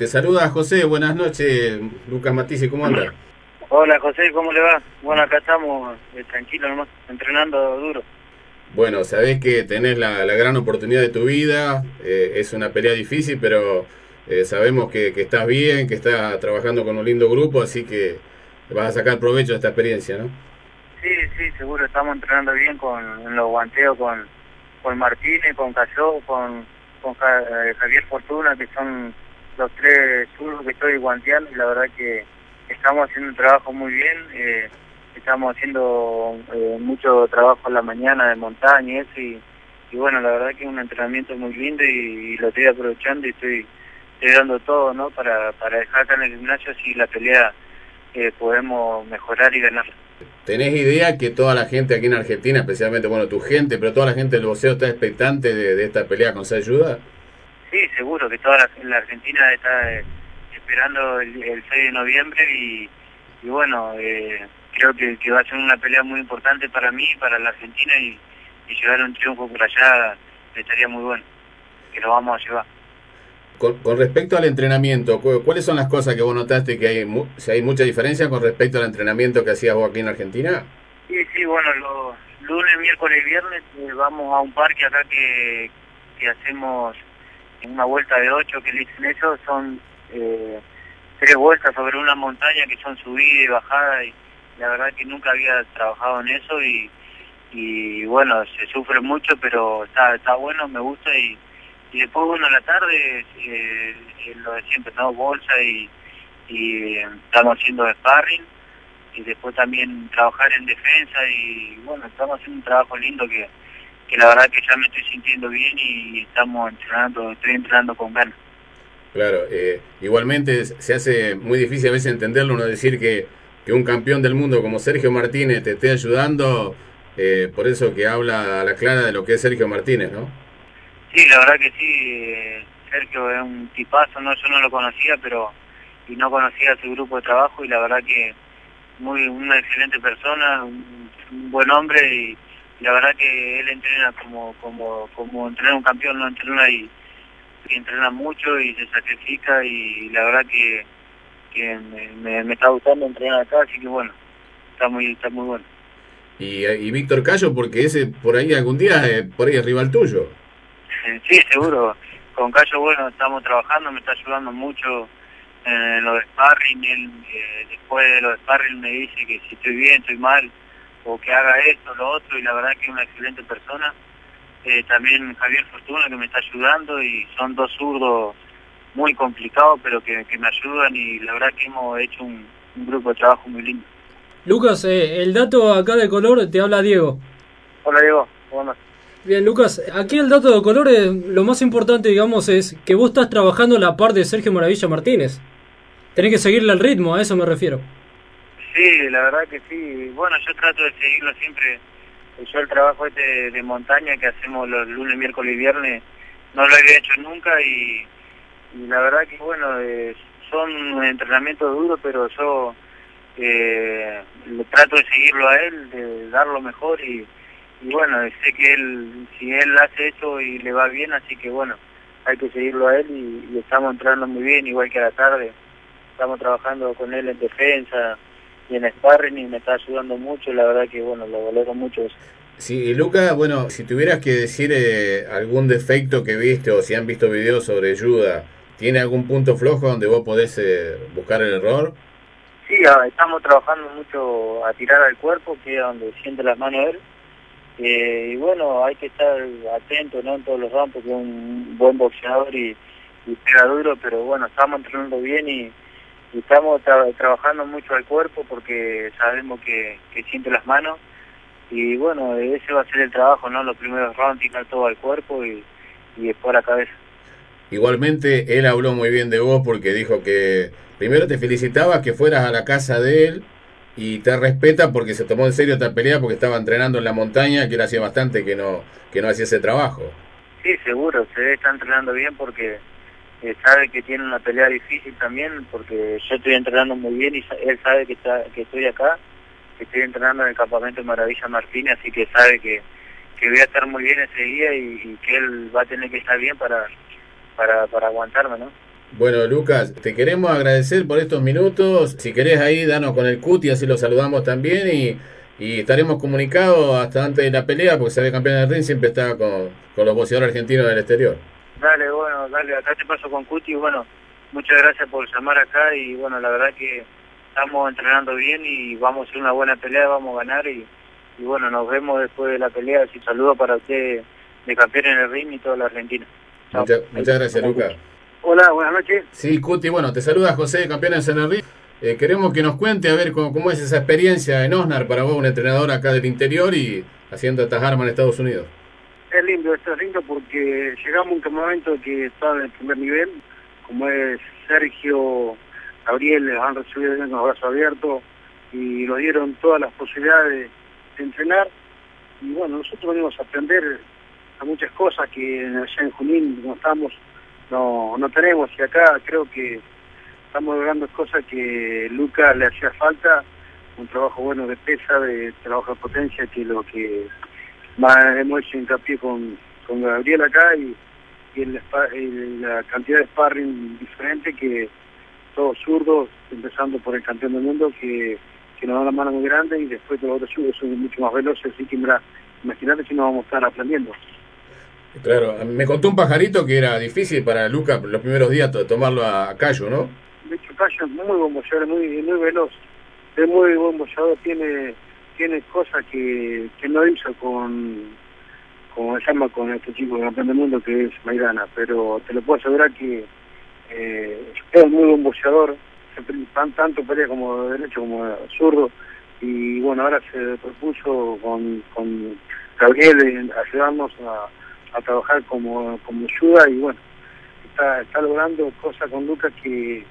Te saluda José, buenas noches. Lucas Matisse, ¿cómo anda? Hola José, ¿cómo le va? Bueno, acá estamos eh, tranquilos nomás, entrenando duro. Bueno, sabés que tenés la, gran oportunidad de tu vida, eh, es una pelea difícil, pero eh, sabemos que, estás bien, que estás trabajando con un lindo grupo, así que vas a sacar provecho de esta experiencia, ¿no? Sí, sí, seguro, estamos entrenando bien con los guanteos, con, con Martínez, con Cayó, con, con Javier Fortuna, que son los tres zurdos que estoy guanteando y la verdad que estamos haciendo un trabajo muy bien, eh, estamos haciendo eh, mucho trabajo en la mañana de montaña y eso y, bueno, la verdad que es un entrenamiento muy lindo y, lo estoy aprovechando y estoy, dando todo ¿no? para, para dejar acá en el gimnasio si la pelea eh, podemos mejorar y ganar. ¿Tenés idea que toda la gente aquí en Argentina, especialmente, bueno, tu gente, pero toda la gente del boxeo está expectante de, esta pelea con ayuda? Sí, seguro que toda la, Argentina está eh, esperando el, 6 de noviembre y, bueno, eh, creo que, va a ser una pelea muy importante para mí, para la Argentina y, llevar un triunfo por allá estaría muy bueno, que lo vamos a llevar. Con, respecto al entrenamiento, ¿cuáles son las cosas que vos notaste que hay, si hay mucha diferencia con respecto al entrenamiento que hacías vos aquí en Argentina? Sí, sí, bueno, los lunes, miércoles y viernes eh, vamos a un parque acá que, que hacemos en una vuelta de ocho que le dicen eso, son eh, tres vueltas sobre una montaña que son subida y bajada y la verdad que nunca había trabajado en eso y, y bueno, se sufre mucho pero está, está bueno, me gusta y, y después bueno, a la tarde eh, lo de siempre, ¿no? Bolsa y, y estamos haciendo sparring y después también trabajar en defensa y bueno, estamos haciendo un trabajo lindo que que la verdad que ya me estoy sintiendo bien y estamos entrenando, estoy entrenando con ganas. Claro, eh, igualmente se hace muy difícil a veces entenderlo, uno decir que, que un campeón del mundo como Sergio Martínez te esté ayudando, eh, por eso que habla a la clara de lo que es Sergio Martínez, ¿no? Sí, la verdad que sí, eh, Sergio es un tipazo, no yo no lo conocía, pero y no conocía su grupo de trabajo y la verdad que muy una excelente persona, un buen hombre y la verdad que él entrena como como como entrena un campeón, no entrena y, entrena mucho y se sacrifica y la verdad que, que me, me, está gustando entrenar acá, así que bueno, está muy está muy bueno. Y, y Víctor Cayo, porque ese por ahí algún día, eh, por ahí es rival tuyo. Sí, seguro. Con Cayo, bueno, estamos trabajando, me está ayudando mucho en lo de sparring. Él, eh, después de lo de sparring me dice que si estoy bien, estoy mal o que haga esto, lo otro, y la verdad que es una excelente persona. Eh, también Javier Fortuna que me está ayudando y son dos zurdos muy complicados, pero que, me ayudan y la verdad que hemos hecho un, grupo de trabajo muy lindo. Lucas, eh, el dato acá de color te habla Diego. Hola Diego, ¿cómo andas? Bien, Lucas, aquí el dato de color, lo más importante, digamos, es que vos estás trabajando la par de Sergio Maravilla Martínez. Tenés que seguirle el ritmo, a eso me refiero. Sí, la verdad que sí. Bueno, yo trato de seguirlo siempre. Yo el trabajo este de montaña que hacemos los lunes, miércoles y viernes no lo había hecho nunca y, la verdad que bueno, eh, son entrenamientos duros, pero yo eh, trato de seguirlo a él, de dar lo mejor y, bueno, sé que él, si él hace eso y le va bien, así que bueno, hay que seguirlo a él y, y estamos entrenando muy bien, igual que a la tarde. Estamos trabajando con él en defensa, y en sparring me está ayudando mucho, la verdad que bueno, lo valoro mucho eso. Sí, y Luca, bueno, si tuvieras que decir eh, algún defecto que viste o si han visto videos sobre ayuda, ¿tiene algún punto flojo donde vos podés eh, buscar el error? Sí, estamos trabajando mucho a tirar al cuerpo, que es donde siente las manos él. Eh, y bueno, hay que estar atento ¿no? en todos los rounds, porque es un buen boxeador y, y pega duro, pero bueno, estamos entrenando bien y, estamos trabajando mucho al cuerpo porque sabemos que, siente las manos y bueno, ese va a ser el trabajo, ¿no? Los primeros rounds, tirar todo al cuerpo y, y después la cabeza. Igualmente, él habló muy bien de vos porque dijo que primero te felicitaba que fueras a la casa de él y te respeta porque se tomó en serio esta pelea porque estaba entrenando en la montaña, que él hacía bastante que no, que no hacía ese trabajo. Sí, seguro, se está entrenando bien porque sabe que tiene una pelea difícil también porque yo estoy entrenando muy bien y él sabe que, está, que estoy acá, que estoy entrenando en el campamento de Maravilla Martínez, así que sabe que, que voy a estar muy bien ese día y, que él va a tener que estar bien para, para, para aguantarme, ¿no? Bueno, Lucas, te queremos agradecer por estos minutos. Si querés ahí, danos con el cuti, así lo saludamos también y, y estaremos comunicados hasta antes de la pelea, porque sabe campeón del ring siempre está con, con los boxeadores argentinos del exterior. Dale, bueno, dale, acá te paso con Cuti, bueno, muchas gracias por llamar acá y bueno, la verdad que estamos entrenando bien y vamos a hacer una buena pelea, vamos a ganar y, y bueno, nos vemos después de la pelea. Así saludo para usted de campeón en el ring y toda la Argentina. Muchas, muchas gracias, Lucas. Hola, buenas noches. Sí, Cuti, bueno, te saluda José de Campeones en el Ring. Eh, queremos que nos cuente a ver cómo, cómo, es esa experiencia en Osnar para vos, un entrenador acá del interior y haciendo estas armas en Estados Unidos. Es lindo, esto es lindo porque llegamos a un campamento que está en el primer nivel, como es Sergio, Gabriel, les han recibido bien los brazos abiertos y nos dieron todas las posibilidades de entrenar. Y bueno, nosotros venimos a aprender a muchas cosas que allá en Junín, como estamos, no, no tenemos. Y acá creo que estamos logrando cosas que Lucas le hacía falta, un trabajo bueno de pesa, de trabajo de potencia, que lo que más hemos hecho hincapié con, con Gabriel acá y, y la, la, cantidad de sparring diferente que todos zurdos, empezando por el campeón del mundo, que, que nos da una mano muy grande y después todos los otros zurdos son mucho más veloces, así que mira, imagínate si no vamos a estar aprendiendo. Claro, me contó un pajarito que era difícil para Lucas los primeros días tomarlo a Cayo, ¿no? De hecho, Cayo es muy buen boxeador, muy, muy veloz, es muy buen boxeador, tiene tiene cosas que, que no hizo con, como se llama, con este chico campeón del mundo que es Maidana, pero te lo puedo asegurar que eh, es muy buen boxeador, tan, tanto pelea como derecho como zurdo, y bueno, ahora se propuso con, con Gabriel ayudarnos a, a trabajar como, como ayuda y bueno, está, está logrando cosas con Lucas que,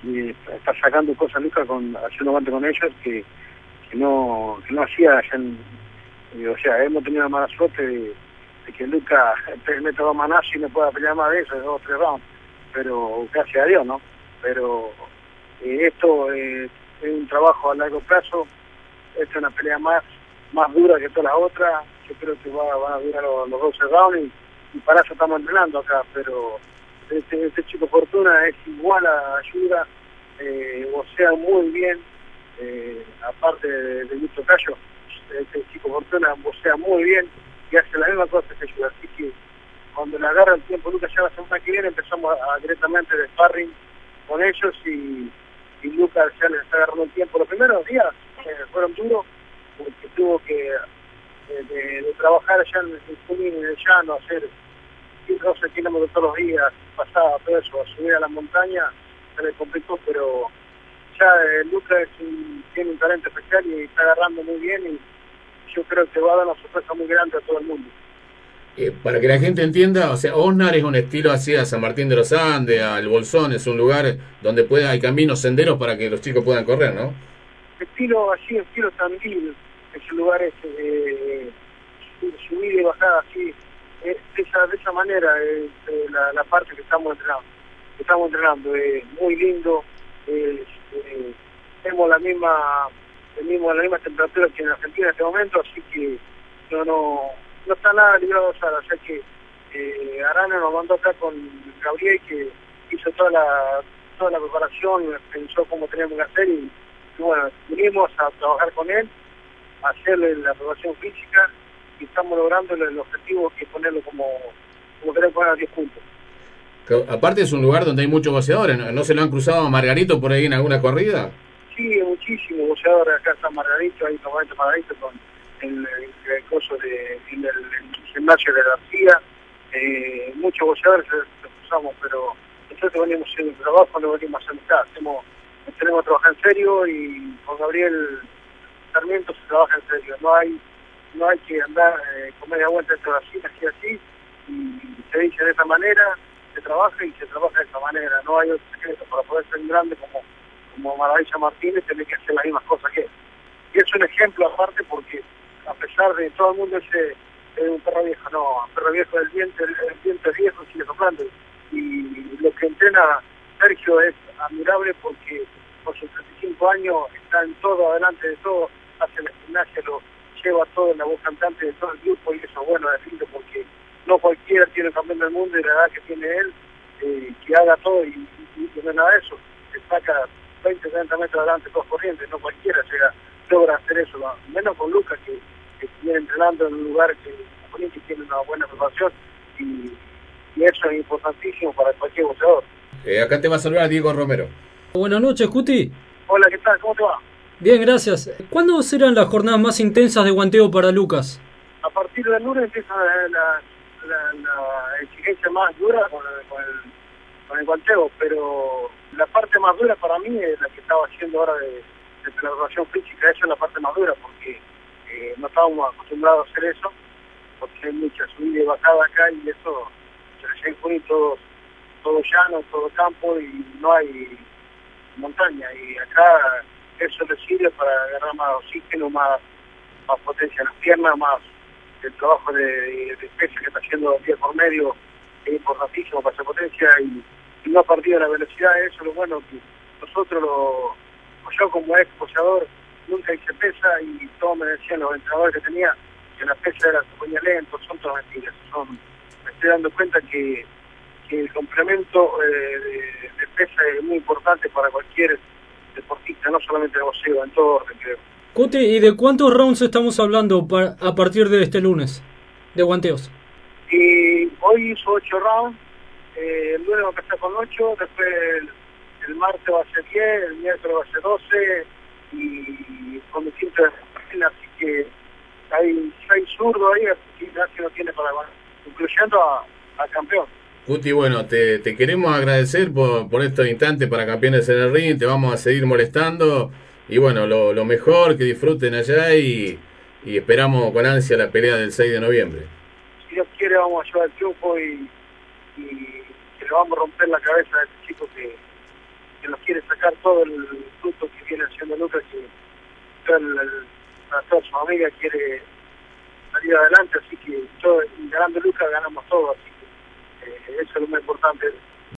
que está sacando cosas Lucas con haciendo guante con ellos que que no, que no hacía o sea, hemos tenido la mala suerte de, de que Lucas meta dos manazos y no pueda pelear más de eso, dos o tres rounds, pero gracias a Dios, ¿no? Pero eh, esto eh, es un trabajo a largo plazo, esta es una pelea más más dura que todas las otras, yo creo que va, van a durar los, los 12 rounds y, y, para eso estamos entrenando acá, pero este, este chico Fortuna es igual a Ayuda, eh, o sea, muy bien, eh, aparte de, de Gusto Cayo, este chico Fortuna vocea muy bien y hace la misma cosa que ayuda. Así que cuando le agarra el tiempo Lucas ya la semana que viene empezamos a, directamente de sparring con ellos y, y Lucas ya les está agarrando el tiempo. Los primeros días eh, fueron duros porque tuvo que eh, trabajar allá en el Junín, en el llano, hacer 12 kilómetros todos los días, pasaba peso, a subir a la montaña, se le complicó, pero Lucas es un, tiene un talento especial y está agarrando muy bien y yo creo que va a dar una sorpresa muy grande a todo el mundo. Eh, para que la gente entienda, o sea, Osnar es un estilo así a San Martín de los Andes, al Bolsón, es un lugar donde puede, hay caminos, senderos para que los chicos puedan correr, ¿no? Estilo así, estilo Tandil, ese lugar es eh, subir y bajar así, eh, de, esa, de esa manera es eh, la, la, parte que estamos entrenando. Que estamos entrenando es muy lindo, eh, tenemos la misma, el mismo, la misma temperatura que en Argentina en este momento, así que no, no, no está nada librado de o sea que eh, Arana nos mandó acá con Gabriel que hizo toda la toda la preparación, pensó cómo teníamos que hacer y, bueno, vinimos a trabajar con él, a hacerle la preparación física y estamos logrando el objetivo que es ponerlo como, como queremos poner a 10 puntos. Aparte es un lugar donde hay muchos boxeadores, ¿no? ¿no se lo han cruzado a Margarito por ahí en alguna corrida? Sí, muchísimos boxeadores acá está Margarito, hay tomate Margarito con el, el, el coso de, en el, el gimnasio de García, eh, muchos boxeadores se cruzamos, pero nosotros venimos haciendo el trabajo, no venimos a amistad, hacemos, tenemos que trabajar en serio y con Gabriel Sarmiento se trabaja en serio, no hay no hay que andar eh, con media vuelta la cine, así así, y se dice de esa manera, se trabaja y se trabaja de esa manera. No hay otro secreto para poder ser grande como, como Maravilla Martínez, tiene que hacer las mismas cosas que él. Y es un ejemplo aparte porque a pesar de todo el mundo ese es un perro viejo, no, perro viejo del diente, el, el diente viejo sigue soplando. Y lo que entrena Sergio es admirable porque por sus 35 años está en todo, adelante de todo, hace la gimnasia, lo lleva todo en la voz cantante de todo el grupo y eso bueno, es lindo porque no cualquiera tiene campeón del mundo y la edad que tiene él eh, que haga todo y, y, y nada de eso. Se saca 20, 30 metros adelante todos corrientes, no cualquiera llega, logra hacer eso, ¿no? menos con Lucas que, que viene entrenando en un lugar que, que tiene una buena preparación y, y eso es importantísimo para cualquier boxeador. Eh, acá te va a saludar Diego Romero. Buenas noches, Cuti. Hola, ¿qué tal? ¿Cómo te va? Bien, gracias. ¿Cuándo serán las jornadas más intensas de guanteo para Lucas? A partir del lunes empieza la, la, la, la exigencia más dura con el, con, el, con el guanteo, pero la parte más dura para mí es la que estaba haciendo ahora de, de preparación física, esa es la parte más dura, porque eh, no estábamos acostumbrados a hacer eso, porque hay mucha subida y bajada acá y eso, recién fue todo, todo llano, todo campo y no hay montaña, y acá eso le sirve para agarrar más oxígeno, más, más potencia en las piernas, más el trabajo de, de, de que está haciendo día por medio es importantísimo para esa potencia y no ha perdido la velocidad, eso es lo bueno que nosotros lo, yo como ex poseador nunca hice pesa y todos me decían los entrenadores que tenía que la pesa era ponía lento, son todas mentiras, son, me estoy dando cuenta que, que el complemento eh, de, de pesa es muy importante para cualquier deportista, no solamente de boxeo, en todo orden creo. Cuti, ¿y de cuántos rounds estamos hablando a partir de este lunes? De guanteos. Y hoy hizo 8 rounds, eh, el lunes va a empezar con 8, después el, el martes va a ser 10, el miércoles va a ser 12 y con distintas así que hay 6 zurdos ahí, así que no tiene para ganar, incluyendo a- al campeón. Guti, bueno, te, te queremos agradecer por, por estos instantes para campeones en el ring, te vamos a seguir molestando y bueno, lo, lo mejor, que disfruten allá y, y esperamos con ansia la pelea del 6 de noviembre. Si Dios quiere vamos a llevar el triunfo y, y que le vamos a romper la cabeza a este chico que, que nos quiere sacar todo el fruto que viene haciendo Lucas, que toda su familia quiere salir adelante, así que todo, ganando Lucas ganamos todo, así que eh, eso es lo más importante.